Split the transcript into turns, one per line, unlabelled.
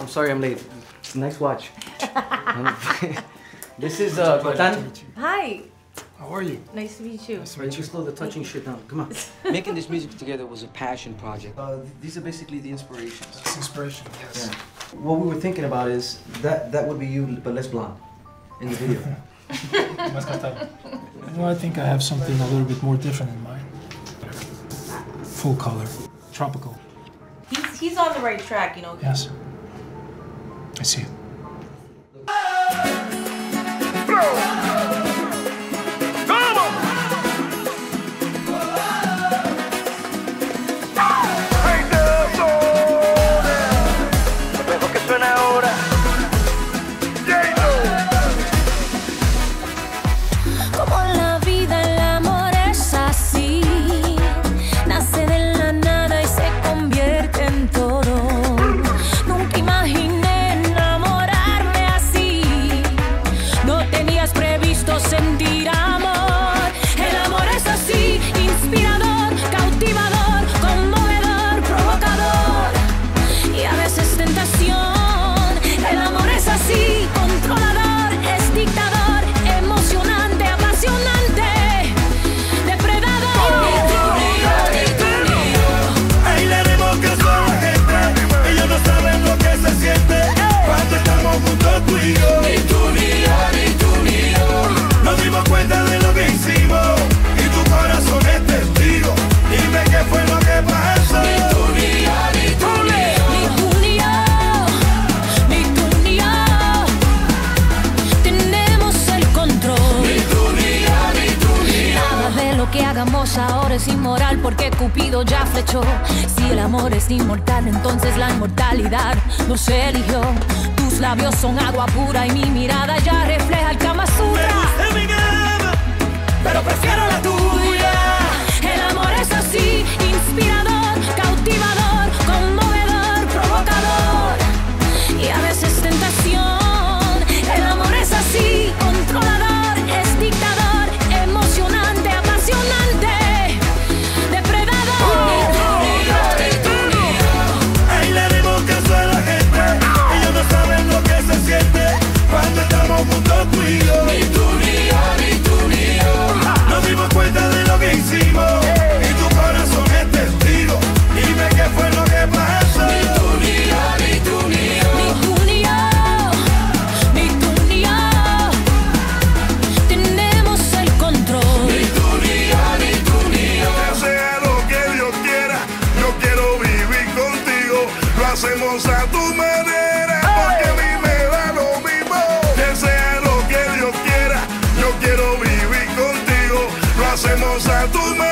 I'm sorry I'm late. Nice watch. this is uh, Gotan.
Hi.
How are you?
Nice to meet you.
Nice to meet you. Slow the touching shit down. Come on.
Making this music together was a passion project.
Uh, these are basically the inspirations.
Inspiration, yes. Yeah.
What we were thinking about is that that would be you, but less blonde in the video.
well, I think I have something a little bit more different in mind. Full color, tropical.
He's, he's on the right track, you know.
Yes. I see.
ahora
es inmoral porque Cupido ya flechó. Si el amor es inmortal, entonces la inmortalidad nos eligió. Tus labios son agua pura y mi mirada ya refleja el Kama Sutra.
Pero prefiero la tuya. Lo hacemos a tu manera, porque a mí me da lo mismo. Que sea lo que Dios quiera, yo quiero vivir contigo. Lo hacemos a tu manera.